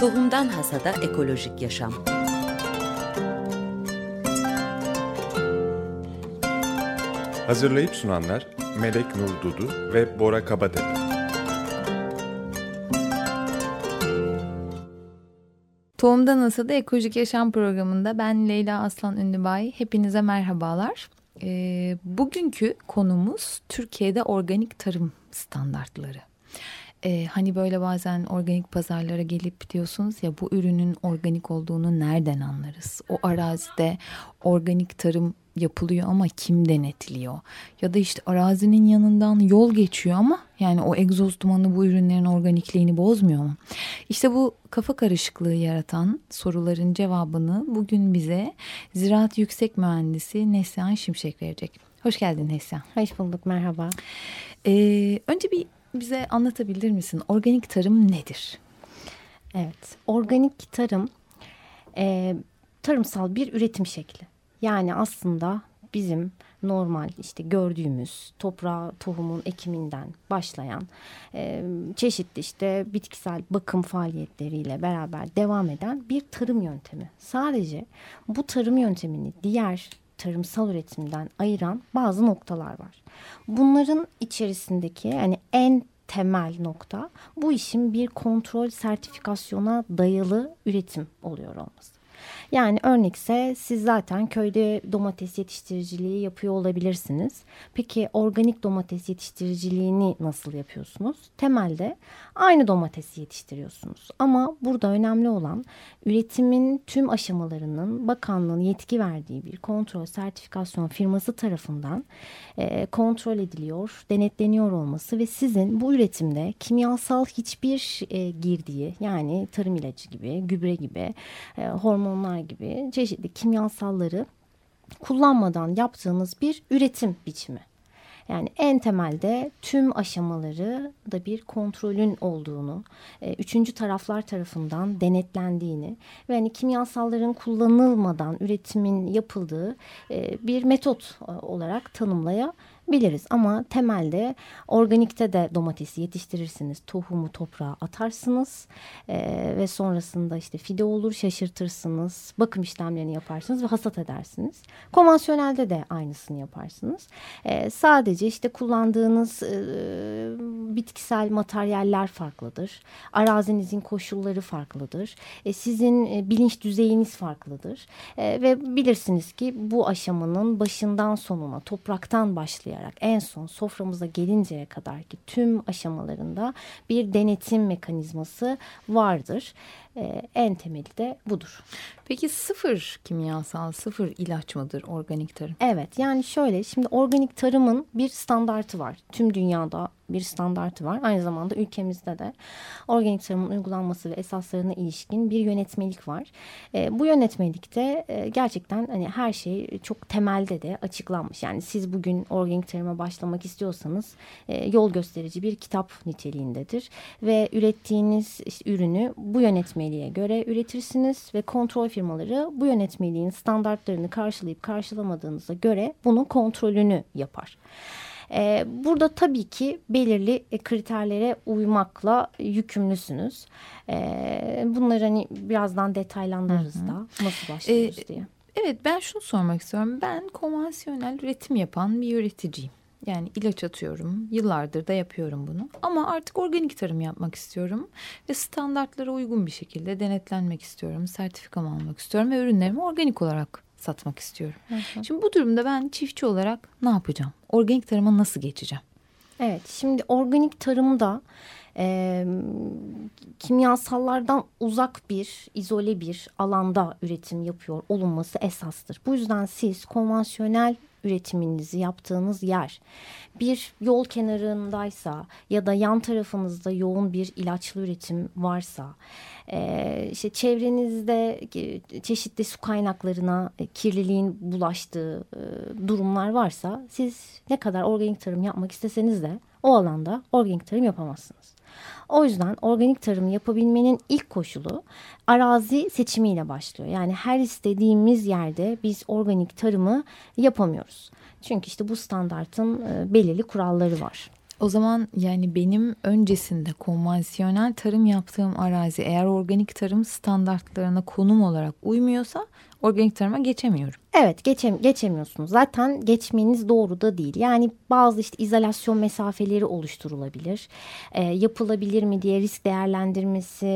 Tohumdan Hasada Ekolojik Yaşam Hazırlayıp sunanlar Melek Nur Dudu ve Bora Kabatepe. Tohumdan Hasada Ekolojik Yaşam programında ben Leyla Aslan Ünlübay. Hepinize merhabalar. E, bugünkü konumuz Türkiye'de organik tarım standartları. E, hani böyle bazen organik pazarlara gelip diyorsunuz ya bu ürünün organik olduğunu nereden anlarız? O arazide organik tarım yapılıyor ama kim denetliyor? Ya da işte arazinin yanından yol geçiyor ama yani o egzoz dumanı bu ürünlerin organikliğini bozmuyor mu? İşte bu kafa karışıklığı yaratan soruların cevabını bugün bize Ziraat Yüksek Mühendisi Neslihan Şimşek verecek. Hoş geldin Neslihan. Hoş bulduk, merhaba. Ee, önce bir bize anlatabilir misin? Organik tarım nedir? Evet, organik tarım e, tarımsal bir üretim şekli. Yani aslında bizim normal işte gördüğümüz toprağa tohumun ekiminden başlayan e, çeşitli işte bitkisel bakım faaliyetleriyle beraber devam eden bir tarım yöntemi. Sadece bu tarım yöntemini diğer tarımsal üretimden ayıran bazı noktalar var. Bunların içerisindeki yani en temel nokta bu işin bir kontrol sertifikasyona dayalı üretim oluyor olması. Yani örnekse siz zaten köyde domates yetiştiriciliği yapıyor olabilirsiniz. Peki organik domates yetiştiriciliğini nasıl yapıyorsunuz? Temelde aynı domatesi yetiştiriyorsunuz. Ama burada önemli olan üretimin tüm aşamalarının bakanlığın yetki verdiği bir kontrol sertifikasyon firması tarafından e, kontrol ediliyor, denetleniyor olması ve sizin bu üretimde kimyasal hiçbir e, girdiği yani tarım ilacı gibi, gübre gibi, e, hormonlar gibi çeşitli kimyasalları kullanmadan yaptığınız bir üretim biçimi. Yani en temelde tüm aşamaları da bir kontrolün olduğunu, e, üçüncü taraflar tarafından denetlendiğini ve hani kimyasalların kullanılmadan üretimin yapıldığı e, bir metot e, olarak tanımlayabiliriz biliriz. Ama temelde organikte de domatesi yetiştirirsiniz. Tohumu toprağa atarsınız e, ve sonrasında işte fide olur şaşırtırsınız. Bakım işlemlerini yaparsınız ve hasat edersiniz. Konvansiyonelde de aynısını yaparsınız. E, sadece işte kullandığınız e, bitkisel materyaller farklıdır. Arazinizin koşulları farklıdır. E, sizin e, bilinç düzeyiniz farklıdır. E, ve bilirsiniz ki bu aşamanın başından sonuna topraktan başlayarak başlayarak en son soframıza gelinceye kadar ki tüm aşamalarında bir denetim mekanizması vardır. Ee, en temeli de budur. Peki sıfır kimyasal, sıfır ilaç mıdır organik tarım? Evet yani şöyle şimdi organik tarımın bir standartı var. Tüm dünyada bir standartı var. Aynı zamanda ülkemizde de organik tarımın uygulanması ve esaslarına ilişkin bir yönetmelik var. E, bu yönetmelikte e, gerçekten hani her şey çok temelde de açıklanmış. Yani siz bugün organik tarıma başlamak istiyorsanız e, yol gösterici bir kitap niteliğindedir ve ürettiğiniz işte, ürünü bu yönetmeliğe göre üretirsiniz ve kontrol firmaları bu yönetmeliğin standartlarını karşılayıp karşılamadığınıza göre bunun kontrolünü yapar. E, burada tabii ki belirli e, kriterlere uymakla yükümlüsünüz. E, bunları hani birazdan detaylandırırız hı hı. da nasıl başlıyoruz ee, diye. Evet ben şunu sormak istiyorum. Ben konvansiyonel üretim yapan bir üreticiyim. Yani ilaç atıyorum. Yıllardır da yapıyorum bunu. Ama artık organik tarım yapmak istiyorum. Ve standartlara uygun bir şekilde denetlenmek istiyorum. Sertifikamı almak istiyorum ve ürünlerimi organik olarak satmak istiyorum. Hı hı. Şimdi bu durumda ben çiftçi olarak ne yapacağım? Organik tarıma nasıl geçeceğim? Evet şimdi organik tarımda e, kimyasallardan uzak bir, izole bir alanda üretim yapıyor olunması esastır. Bu yüzden siz konvansiyonel üretiminizi yaptığınız yer bir yol kenarındaysa ya da yan tarafınızda yoğun bir ilaçlı üretim varsa e, işte çevrenizde çeşitli su kaynaklarına e, kirliliğin bulaştığı e, durumlar varsa siz ne kadar organik tarım yapmak isteseniz de o alanda organik tarım yapamazsınız. O yüzden organik tarım yapabilmenin ilk koşulu arazi seçimiyle başlıyor. Yani her istediğimiz yerde biz organik tarımı yapamıyoruz. Çünkü işte bu standartın e, belirli kuralları var. O zaman yani benim öncesinde konvansiyonel tarım yaptığım arazi eğer organik tarım standartlarına konum olarak uymuyorsa organik tarıma geçemiyorum. Evet geçem geçemiyorsunuz. Zaten geçmeniz doğru da değil. Yani bazı işte izolasyon mesafeleri oluşturulabilir. E, yapılabilir mi diye risk değerlendirmesi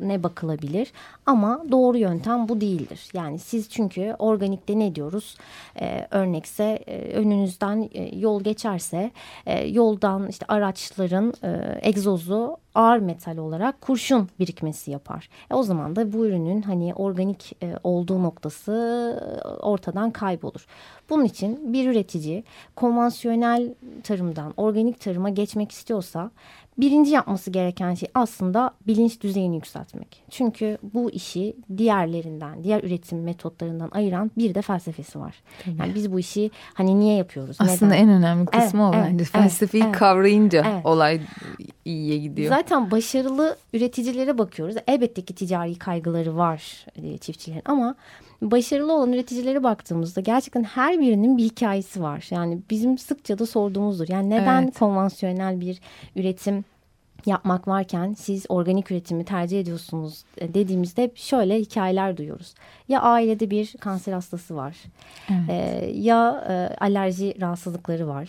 ne bakılabilir. Ama doğru yöntem bu değildir. Yani siz çünkü organikte ne diyoruz? E, örnekse e, önünüzden e, yol geçerse e, yoldan işte araçların e, egzozu ağır metal olarak kurşun birikmesi yapar. E, o zaman da bu ürünün hani organik e, olduğu noktası e, ortadan kaybolur. Bunun için bir üretici konvansiyonel tarımdan organik tarıma geçmek istiyorsa birinci yapması gereken şey aslında bilinç düzeyini yükseltmek. Çünkü bu işi diğerlerinden, diğer üretim metotlarından ayıran bir de felsefesi var. Tabii. Yani biz bu işi hani niye yapıyoruz? Aslında neden? en önemli kısmı evet, o bence. Evet, Felsefeyi evet, kavrayınca evet. olay iyiye gidiyor. Zaten başarılı üreticilere bakıyoruz. Elbette ki ticari kaygıları var e, çiftçilerin ama başarılı olan üreticilere baktığımızda gerçekten her birinin bir hikayesi var. Yani bizim sıkça da sorduğumuzdur. Yani neden evet. konvansiyonel bir üretim yapmak varken siz organik üretimi tercih ediyorsunuz e, dediğimizde şöyle hikayeler duyuyoruz. Ya ailede bir kanser hastası var. Evet. E, ya e, alerji rahatsızlıkları var.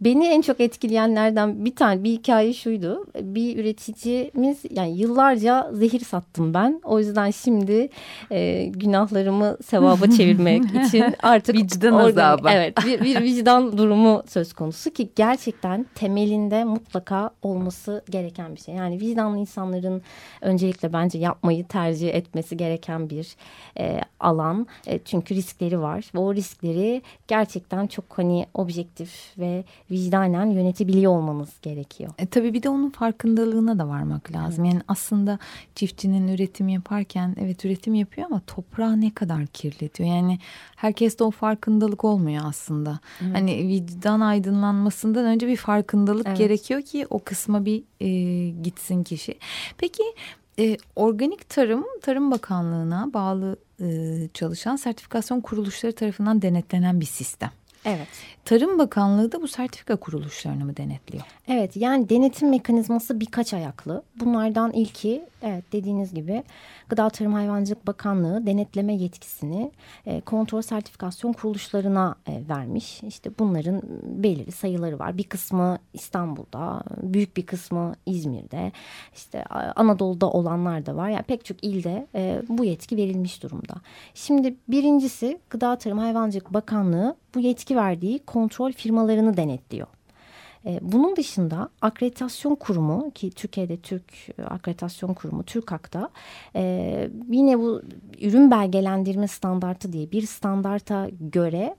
Beni en çok etkileyenlerden bir tane bir hikaye şuydu. Bir üreticimiz yani yıllarca zehir sattım ben. O yüzden şimdi e, günahlarımı sevaba çevirmek için artık vicdan azabı. Evet bir, bir vicdan durumu söz konusu ki gerçekten temelinde mutlaka olması gereken bir şey. Yani vicdanlı insanların öncelikle bence yapmayı tercih etmesi gereken bir e, alan. E, çünkü riskleri var ve o riskleri gerçekten çok hani objektif ve vicdanen yönetebiliyor olmamız gerekiyor. E, tabii bir de onun farkındalığına da varmak lazım. Evet. Yani aslında çiftçinin üretim yaparken evet üretim yapıyor ama toprağı ne kadar kirletiyor. Yani herkeste o farkındalık olmuyor aslında. Evet. Hani vicdan aydınlanmasından önce bir farkındalık evet. gerekiyor ki o kısma bir e, gitsin kişi. Peki e, organik tarım Tarım Bakanlığı'na bağlı e, çalışan sertifikasyon kuruluşları tarafından denetlenen bir sistem. Evet. Tarım Bakanlığı da bu sertifika kuruluşlarını mı denetliyor? Evet yani denetim mekanizması birkaç ayaklı. Bunlardan ilki evet dediğiniz gibi Gıda Tarım Hayvancılık Bakanlığı denetleme yetkisini e, kontrol sertifikasyon kuruluşlarına e, vermiş. İşte bunların belirli sayıları var. Bir kısmı İstanbul'da, büyük bir kısmı İzmir'de, işte Anadolu'da olanlar da var. Yani pek çok ilde e, bu yetki verilmiş durumda. Şimdi birincisi Gıda Tarım Hayvancılık Bakanlığı bu yetki verdiği kontrol firmalarını denetliyor. E, bunun dışında akreditasyon kurumu ki Türkiye'de Türk e, Akreditasyon Kurumu TÜRKAK'ta e, yine bu ürün belgelendirme standartı diye bir standarta göre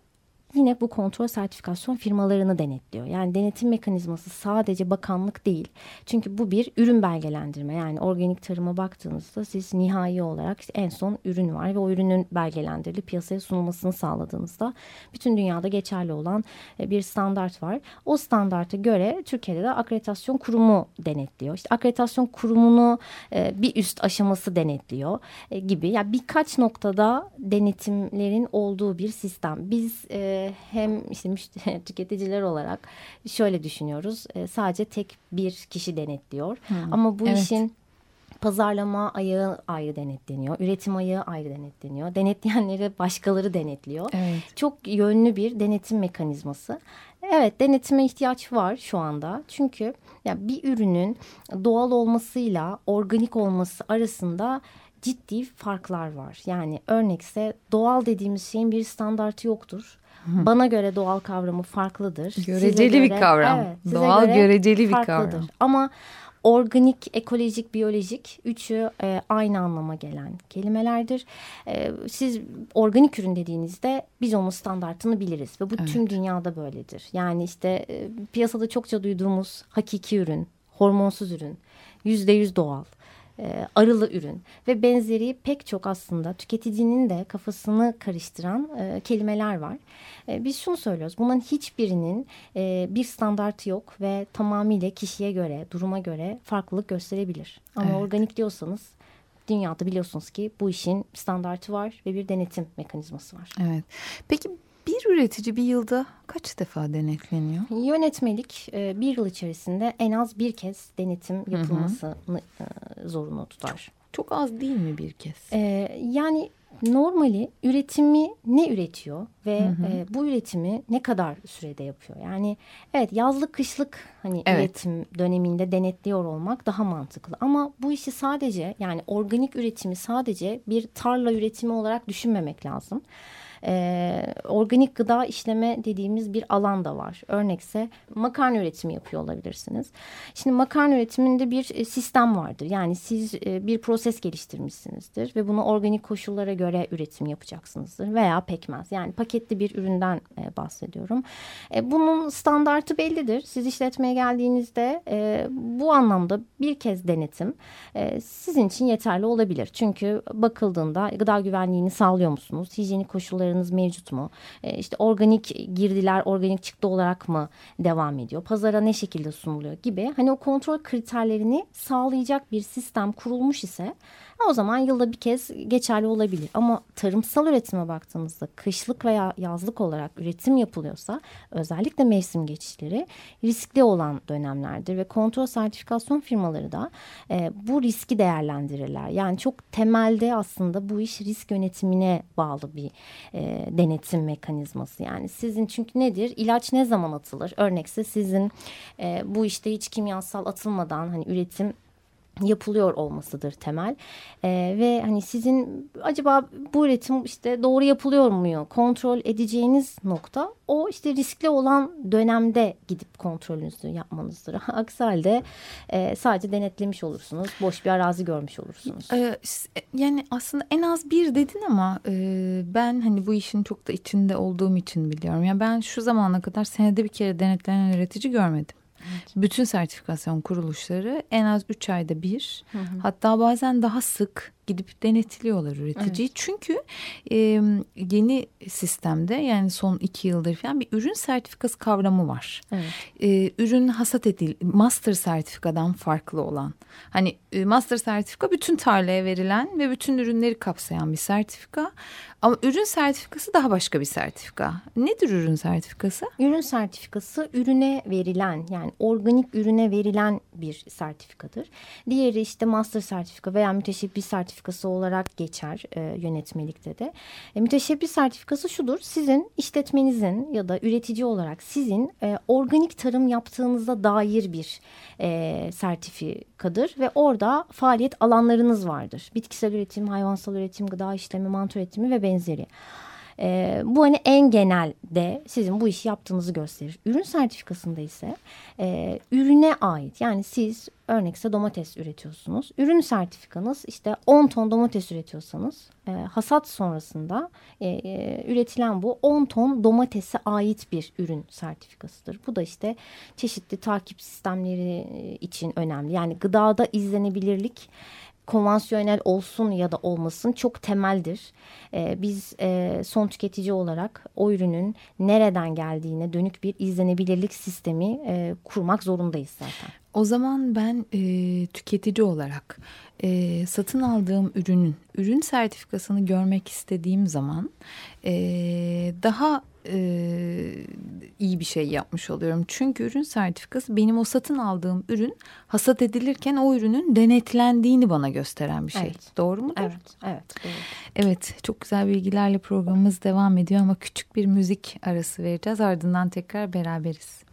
yine bu kontrol sertifikasyon firmalarını denetliyor. Yani denetim mekanizması sadece bakanlık değil. Çünkü bu bir ürün belgelendirme. Yani organik tarıma baktığınızda siz nihai olarak işte en son ürün var ve o ürünün belgelendirilip piyasaya sunulmasını sağladığınızda bütün dünyada geçerli olan e, bir standart var. O standarta göre Türkiye'de de akreditasyon kurumu denetliyor. İşte akreditasyon kurumunu e, bir üst aşaması denetliyor e, gibi. Yani birkaç noktada denetimlerin olduğu bir sistem. Biz hem işte müşteri, tüketiciler olarak şöyle düşünüyoruz. E, sadece tek bir kişi denetliyor. Hmm. Ama bu evet. işin pazarlama ayağı ayrı denetleniyor. Üretim ayağı ayrı denetleniyor. Denetleyenleri başkaları denetliyor. Evet. Çok yönlü bir denetim mekanizması. Evet denetime ihtiyaç var şu anda. Çünkü yani bir ürünün doğal olmasıyla organik olması arasında ciddi farklar var. Yani örnekse doğal dediğimiz şeyin bir standartı yoktur. Bana göre doğal kavramı farklıdır. Göreceli göre, bir kavram. Evet, doğal göre göreceli bir farklıdır. kavram. Ama organik, ekolojik, biyolojik üçü e, aynı anlama gelen kelimelerdir. E, siz organik ürün dediğinizde biz onun standartını biliriz ve bu evet. tüm dünyada böyledir. Yani işte e, piyasada çokça duyduğumuz hakiki ürün, hormonsuz ürün, yüzde yüz doğal e, arılı ürün ve benzeri pek çok aslında tüketicinin de kafasını karıştıran e, kelimeler var. E, biz şunu söylüyoruz bunların hiçbirinin e, bir standartı yok ve tamamıyla kişiye göre duruma göre farklılık gösterebilir. Ama evet. organik diyorsanız dünyada biliyorsunuz ki bu işin standartı var ve bir denetim mekanizması var. Evet. Peki bir üretici bir yılda kaç defa denetleniyor? Yönetmelik e, bir yıl içerisinde en az bir kez denetim yapılmasını e, zorunlu tutar. Çok az değil mi bir kez? E, yani normali üretimi ne üretiyor ve hı hı. E, bu üretimi ne kadar sürede yapıyor? Yani evet yazlık kışlık hani evet. üretim döneminde denetliyor olmak daha mantıklı. Ama bu işi sadece yani organik üretimi sadece bir tarla üretimi olarak düşünmemek lazım e, organik gıda işleme dediğimiz bir alan da var. Örnekse makarna üretimi yapıyor olabilirsiniz. Şimdi makarna üretiminde bir e, sistem vardır. Yani siz e, bir proses geliştirmişsinizdir ve bunu organik koşullara göre üretim yapacaksınızdır veya pekmez. Yani paketli bir üründen e, bahsediyorum. Bunun standartı bellidir. Siz işletmeye geldiğinizde bu anlamda bir kez denetim sizin için yeterli olabilir. Çünkü bakıldığında gıda güvenliğini sağlıyor musunuz? Hijyenik koşulları pazarlarınız mevcut mu? E, işte organik girdiler organik çıktı olarak mı devam ediyor? Pazara ne şekilde sunuluyor gibi. Hani o kontrol kriterlerini sağlayacak bir sistem kurulmuş ise o zaman yılda bir kez geçerli olabilir. Ama tarımsal üretime baktığımızda kışlık veya yazlık olarak üretim yapılıyorsa özellikle mevsim geçişleri riskli olan dönemlerdir ve kontrol sertifikasyon firmaları da e, bu riski değerlendirirler. Yani çok temelde aslında bu iş risk yönetimine bağlı bir e, denetim mekanizması. Yani sizin çünkü nedir? İlaç ne zaman atılır? Örnekse sizin e, bu işte hiç kimyasal atılmadan hani üretim yapılıyor olmasıdır temel ee, ve hani sizin acaba bu üretim işte doğru yapılıyor mu kontrol edeceğiniz nokta o işte riskli olan dönemde gidip kontrolünüzü yapmanızdır. Aksi halde e, sadece denetlemiş olursunuz boş bir arazi görmüş olursunuz. Ee, yani aslında en az bir dedin ama e, ben hani bu işin çok da içinde olduğum için biliyorum. Yani ben şu zamana kadar senede bir kere denetlenen üretici görmedim. Evet. Bütün sertifikasyon kuruluşları en az üç ayda bir hı hı. hatta bazen daha sık gidip denetliyorlar üreticiyi. Evet. Çünkü e, yeni sistemde yani son iki yıldır falan bir ürün sertifikası kavramı var. Evet. E, ürün hasat edil, master sertifikadan farklı olan. Hani e, master sertifika bütün tarlaya verilen ve bütün ürünleri kapsayan bir sertifika. Ama ürün sertifikası daha başka bir sertifika. Nedir ürün sertifikası? Ürün sertifikası ürüne verilen yani organik ürüne verilen bir sertifikadır. Diğeri işte master sertifika veya müteşebbis sertifika sertifikası olarak geçer e, yönetmelikte de. E, müteşebbis sertifikası şudur. Sizin işletmenizin ya da üretici olarak sizin e, organik tarım yaptığınıza dair bir e, sertifikadır ve orada faaliyet alanlarınız vardır. Bitkisel üretim, hayvansal üretim, gıda işlemi, mantar üretimi ve benzeri. E, bu hani en genelde sizin bu işi yaptığınızı gösterir. Ürün sertifikasında ise e, ürüne ait yani siz örnekse domates üretiyorsunuz. Ürün sertifikanız işte 10 ton domates üretiyorsanız e, hasat sonrasında e, e, üretilen bu 10 ton domatese ait bir ürün sertifikasıdır. Bu da işte çeşitli takip sistemleri e, için önemli. Yani gıdada izlenebilirlik konvansiyonel olsun ya da olmasın çok temeldir. E, biz e, son tüketici olarak o ürünün nereden geldiğine dönük bir izlenebilirlik sistemi e, kurmak zorundayız zaten. O zaman ben e, tüketici olarak e, satın aldığım ürünün ürün sertifikasını görmek istediğim zaman e, daha e, iyi bir şey yapmış oluyorum. Çünkü ürün sertifikası benim o satın aldığım ürün hasat edilirken o ürünün denetlendiğini bana gösteren bir şey. Evet. Doğru mu? Evet, evet. Doğru. Evet, çok güzel bilgilerle programımız devam ediyor ama küçük bir müzik arası vereceğiz. Ardından tekrar beraberiz.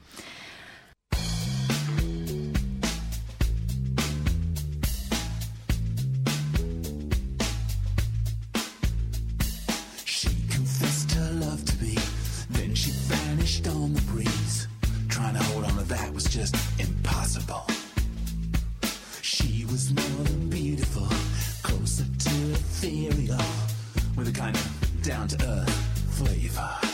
down to earth flavor.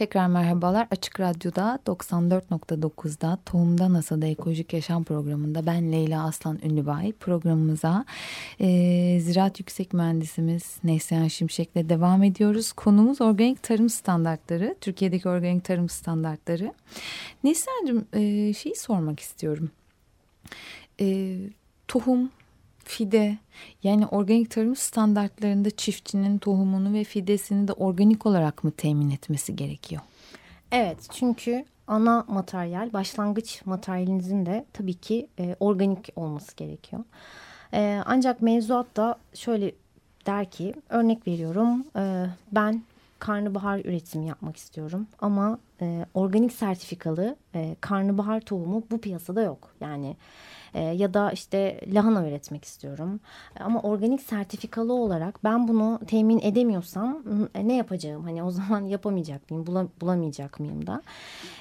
Tekrar merhabalar. Açık Radyo'da 94.9'da Tohumda NASA'da Ekolojik Yaşam programında ben Leyla Aslan Ünlübay programımıza e, Ziraat Yüksek Mühendisimiz Neslihan Şimşek'le devam ediyoruz. Konumuz organik tarım standartları, Türkiye'deki organik tarım standartları. Neslihan'cığım e, şeyi sormak istiyorum. E, tohum, fide yani organik tarım standartlarında çiftçinin tohumunu ve fidesini de organik olarak mı temin etmesi gerekiyor? Evet çünkü ana materyal başlangıç materyalinizin de tabii ki e, organik olması gerekiyor. E, ancak mevzuat da şöyle der ki örnek veriyorum e, ben karnabahar üretimi yapmak istiyorum ama e, organik sertifikalı e, karnabahar tohumu bu piyasada yok. Yani e, ya da işte lahana üretmek istiyorum ama organik sertifikalı olarak ben bunu temin edemiyorsam e, ne yapacağım? Hani o zaman yapamayacak mıyım, bula- bulamayacak mıyım da?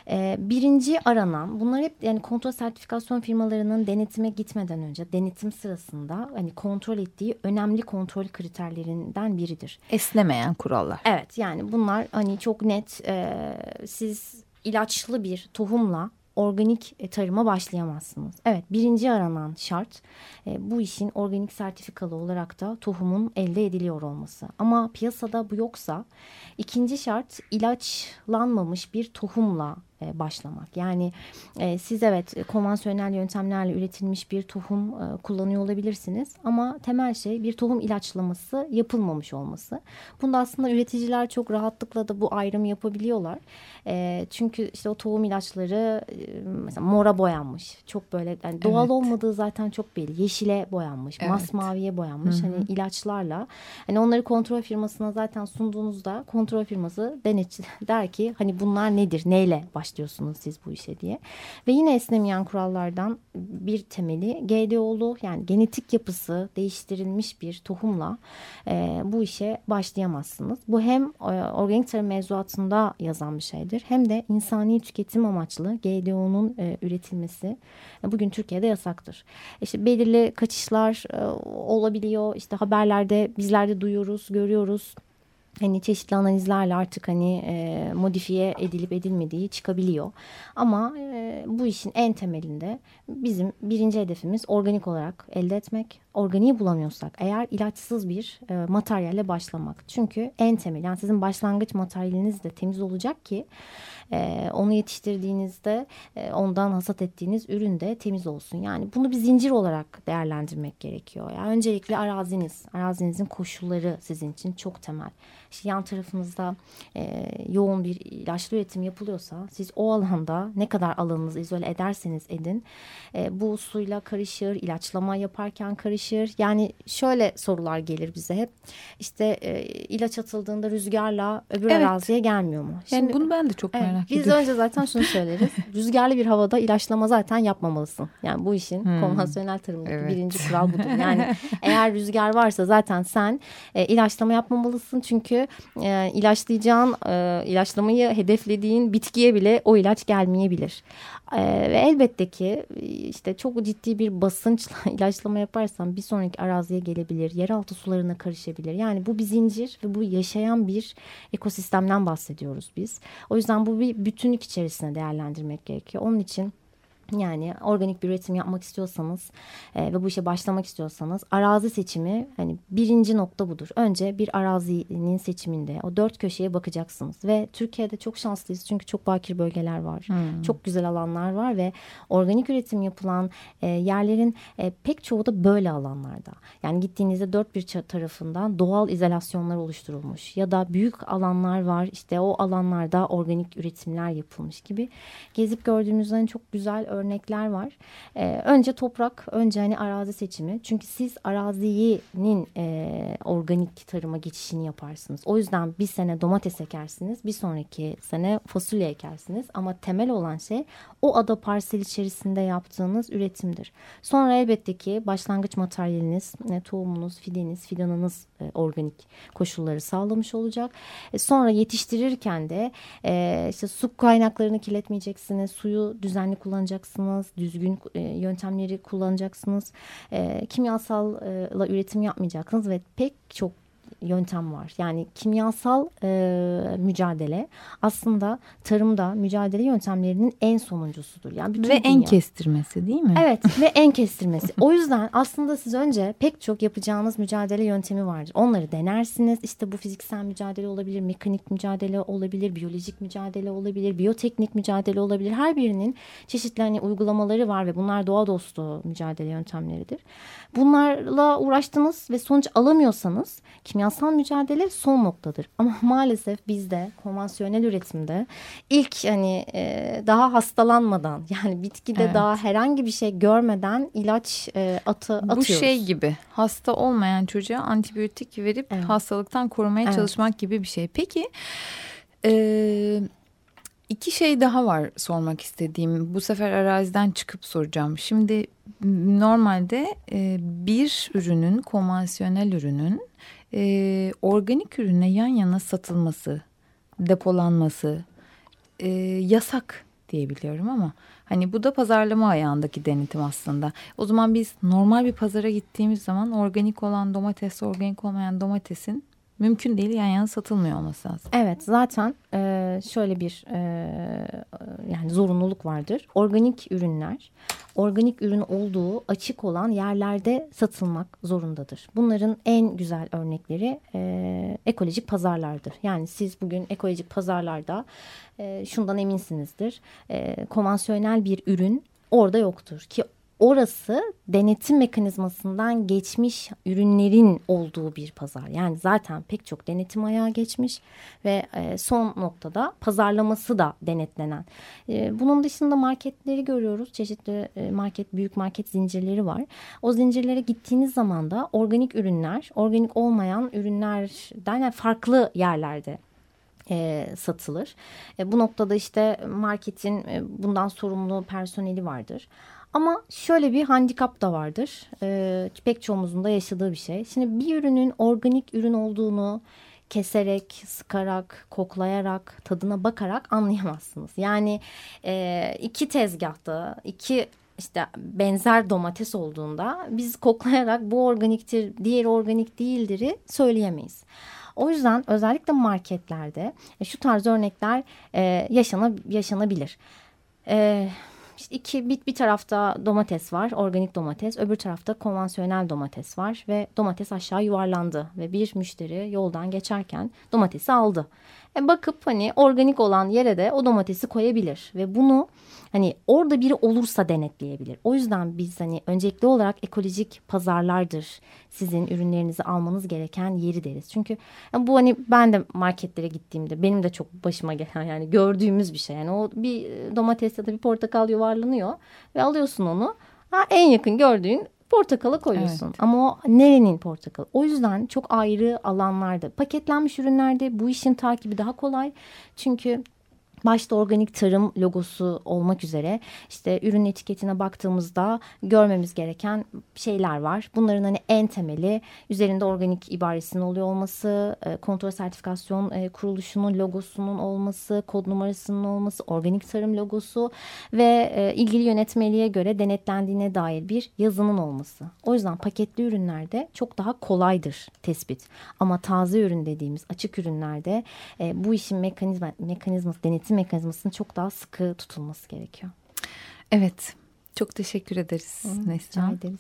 E, birinci aranan bunlar hep yani kontrol sertifikasyon firmalarının denetime gitmeden önce denetim sırasında hani kontrol ettiği önemli kontrol kriterlerinden biridir. Esnemeyen kurallar. Evet yani bunlar hani çok net e, siz ilaçlı bir tohumla organik e, tarıma başlayamazsınız. Evet birinci aranan şart e, bu işin organik sertifikalı olarak da tohumun elde ediliyor olması. Ama piyasada bu yoksa ikinci şart ilaçlanmamış bir tohumla başlamak. Yani e, siz evet e, konvansiyonel yöntemlerle üretilmiş bir tohum e, kullanıyor olabilirsiniz ama temel şey bir tohum ilaçlaması yapılmamış olması. Bunda aslında üreticiler çok rahatlıkla da bu ayrımı yapabiliyorlar. E, çünkü işte o tohum ilaçları e, mesela mora boyanmış. Çok böyle yani doğal Evet. olmadığı zaten çok belli. Yeşile boyanmış, Evet. masmaviye boyanmış. Hani ilaçlarla hani onları kontrol firmasına zaten sunduğunuzda kontrol firması denetçi der ki hani bunlar nedir? Neyle başlıyorsunuz siz bu işe diye. Ve yine esnemeyen kurallardan bir temeli GDO'lu yani genetik yapısı değiştirilmiş bir tohumla e, bu işe başlayamazsınız. Bu hem e, organik tarım mevzuatında yazan bir şeydir hem de insani tüketim amaçlı GDO'nun e, üretilmesi e, bugün Türkiye'de yasaktır. İşte belirli kaçışlar e, olabiliyor. İşte haberlerde bizler de duyuyoruz, görüyoruz. Hani çeşitli analizlerle artık hani e, modifiye edilip edilmediği çıkabiliyor. Ama e, bu işin en temelinde bizim birinci hedefimiz organik olarak elde etmek. Organiği bulamıyorsak eğer ilaçsız bir e, materyalle başlamak. Çünkü en temel yani sizin başlangıç materyaliniz de temiz olacak ki e, onu yetiştirdiğinizde e, ondan hasat ettiğiniz ürün de temiz olsun. Yani bunu bir zincir olarak değerlendirmek gerekiyor. Yani öncelikle araziniz, arazinizin koşulları sizin için çok temel. İşte yan tarafınızda e, yoğun bir ilaçlı üretim yapılıyorsa siz o alanda ne kadar alanınızı izole ederseniz edin e, bu suyla karışır, ilaçlama yaparken karışır. Yani şöyle sorular gelir bize hep. İşte e, ilaç atıldığında rüzgarla öbür Evet. araziye gelmiyor mu? Yani bunu ben de çok Evet, merak biz ediyorum. önce zaten şunu söyleriz. Rüzgarlı bir havada ilaçlama zaten yapmamalısın. Yani bu işin Hmm. konvansiyonel tarımdaki Evet. birinci kural budur. Yani eğer rüzgar varsa zaten sen e, ilaçlama yapmamalısın. Çünkü Çünkü e, ilaçlayacağın, e, ilaçlamayı hedeflediğin bitkiye bile o ilaç gelmeyebilir. E, ve elbette ki işte çok ciddi bir basınçla ilaçlama yaparsan bir sonraki araziye gelebilir. Yeraltı sularına karışabilir. Yani bu bir zincir ve bu yaşayan bir ekosistemden bahsediyoruz biz. O yüzden bu bir bütünlük içerisinde değerlendirmek gerekiyor. Onun için yani organik bir üretim yapmak istiyorsanız e, ve bu işe başlamak istiyorsanız arazi seçimi hani birinci nokta budur. Önce bir arazinin seçiminde o dört köşeye bakacaksınız ve Türkiye'de çok şanslıyız çünkü çok bakir bölgeler var. Çok güzel alanlar var ve organik üretim yapılan e, yerlerin e, pek çoğu da böyle alanlarda. Yani gittiğinizde dört bir tarafından doğal izolasyonlar oluşturulmuş ya da büyük alanlar var işte o alanlarda organik üretimler yapılmış gibi gezip gördüğümüzden çok güzel örnekler var. Ee, önce toprak, önce hani arazi seçimi. Çünkü siz arazinin e, organik tarıma geçişini yaparsınız. O yüzden bir sene domates ekersiniz, bir sonraki sene fasulye ekersiniz. Ama temel olan şey o ada parsel içerisinde yaptığınız üretimdir. Sonra elbette ki başlangıç materyaliniz, e, tohumunuz, fideniz, fidanınız e, organik koşulları sağlamış olacak. E, sonra yetiştirirken de e, işte su kaynaklarını kirletmeyeceksiniz, suyu düzenli kullanacaksınız, düzgün e, yöntemleri kullanacaksınız, e, kimyasalla üretim yapmayacaksınız ve pek çok yöntem var. Yani kimyasal e, mücadele aslında tarımda mücadele yöntemlerinin en sonuncusudur. Yani bütün Ve en dünya- kestirmesi değil mi? Evet ve en kestirmesi. O yüzden aslında siz önce pek çok yapacağınız mücadele yöntemi vardır. Onları denersiniz. İşte bu fiziksel mücadele olabilir, mekanik mücadele olabilir, biyolojik mücadele olabilir, biyoteknik mücadele olabilir. Her birinin çeşitli hani uygulamaları var ve bunlar doğa dostu mücadele yöntemleridir. Bunlarla uğraştınız ve sonuç alamıyorsanız kimyasal mücadele son noktadır. Ama maalesef bizde konvansiyonel üretimde ilk hani e, daha hastalanmadan yani bitkide Evet. daha herhangi bir şey görmeden ilaç e, atı atıyoruz. Bu şey gibi hasta olmayan çocuğa antibiyotik verip Evet. hastalıktan korumaya Evet. çalışmak gibi bir şey. Peki e, iki şey daha var sormak istediğim. Bu sefer araziden çıkıp soracağım. Şimdi normalde e, bir ürünün konvansiyonel ürünün e, organik ürüne yan yana satılması, depolanması e, yasak diyebiliyorum ama hani bu da pazarlama ayağındaki denetim aslında. O zaman biz normal bir pazara gittiğimiz zaman organik olan domates, organik olmayan domatesin mümkün değil yan yana satılmıyor olması lazım. Evet zaten e, şöyle bir e, yani zorunluluk vardır. Organik ürünler organik ürün olduğu açık olan yerlerde satılmak zorundadır. Bunların en güzel örnekleri e, ekolojik pazarlardır. Yani siz bugün ekolojik pazarlarda e, şundan eminsinizdir. E, konvansiyonel bir ürün orada yoktur ki orası denetim mekanizmasından geçmiş ürünlerin olduğu bir pazar. Yani zaten pek çok denetim ayağı geçmiş ve e, son noktada pazarlaması da denetlenen. E, bunun dışında marketleri görüyoruz. Çeşitli e, market, büyük market zincirleri var. O zincirlere gittiğiniz zaman da organik ürünler, organik olmayan ürünlerden yani farklı yerlerde e, satılır. E, bu noktada işte marketin e, bundan sorumlu personeli vardır. Ama şöyle bir handikap da vardır. E, pek çoğumuzun da yaşadığı bir şey. Şimdi bir ürünün organik ürün olduğunu keserek, sıkarak, koklayarak, tadına bakarak anlayamazsınız. Yani e, iki tezgahta, iki işte benzer domates olduğunda biz koklayarak bu organiktir, diğeri organik değildir'i söyleyemeyiz. O yüzden özellikle marketlerde e, şu tarz örnekler e, yaşana, yaşanabilir. E, işte iki, bir, bir tarafta domates var, organik domates. Öbür tarafta konvansiyonel domates var ve domates aşağı yuvarlandı. Ve bir müşteri yoldan geçerken domatesi aldı. E, bakıp hani organik olan yere de o domatesi koyabilir. Ve bunu hani orada biri olursa denetleyebilir. O yüzden biz hani öncelikli olarak ekolojik pazarlardır sizin ürünlerinizi almanız gereken yeri deriz. Çünkü yani bu hani ben de marketlere gittiğimde benim de çok başıma gelen yani gördüğümüz bir şey. Yani o bir domates ya da bir portakal yuvarlanıyor ve alıyorsun onu. Ha, en yakın gördüğün portakala koyuyorsun. Evet. Ama o nerenin portakalı? O yüzden çok ayrı alanlarda paketlenmiş ürünlerde bu işin takibi daha kolay. Çünkü Başta organik tarım logosu olmak üzere işte ürün etiketine baktığımızda görmemiz gereken şeyler var. Bunların hani en temeli üzerinde organik ibaresinin oluyor olması, e, kontrol sertifikasyon e, kuruluşunun logosunun olması, kod numarasının olması, organik tarım logosu ve e, ilgili yönetmeliğe göre denetlendiğine dair bir yazının olması. O yüzden paketli ürünlerde çok daha kolaydır tespit. Ama taze ürün dediğimiz açık ürünlerde bu işin mekanizma, mekanizması, denetim mekanizmasının çok daha sıkı tutulması gerekiyor. Evet. Çok teşekkür ederiz Rica Neslihan. ederiz.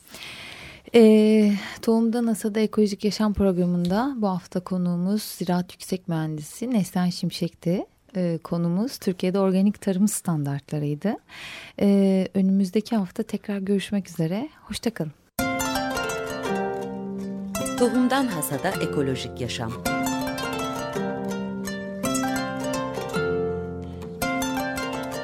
Ee, Tohumda NASA'da Ekolojik Yaşam programında bu hafta konuğumuz Ziraat Yüksek Mühendisi Neslihan Şimşek'ti. Ee, konumuz Türkiye'de organik tarım standartlarıydı. Ee, önümüzdeki hafta tekrar görüşmek üzere. Hoşçakalın. Tohumdan Hasada Ekolojik Yaşam